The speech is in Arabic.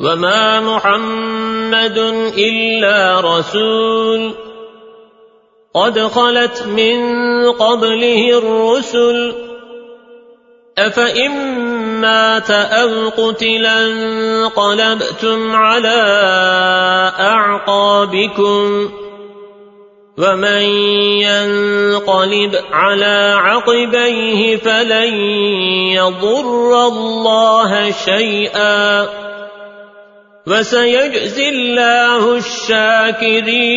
وما محمد إلا رسول قد خلت من قبله الرسل أفإن مات أو قتلا انقلبتم على أعقابكم ومن ينقلب على عقبيه فلن يضر الله شيئا وسيجزي الله الشاكرين.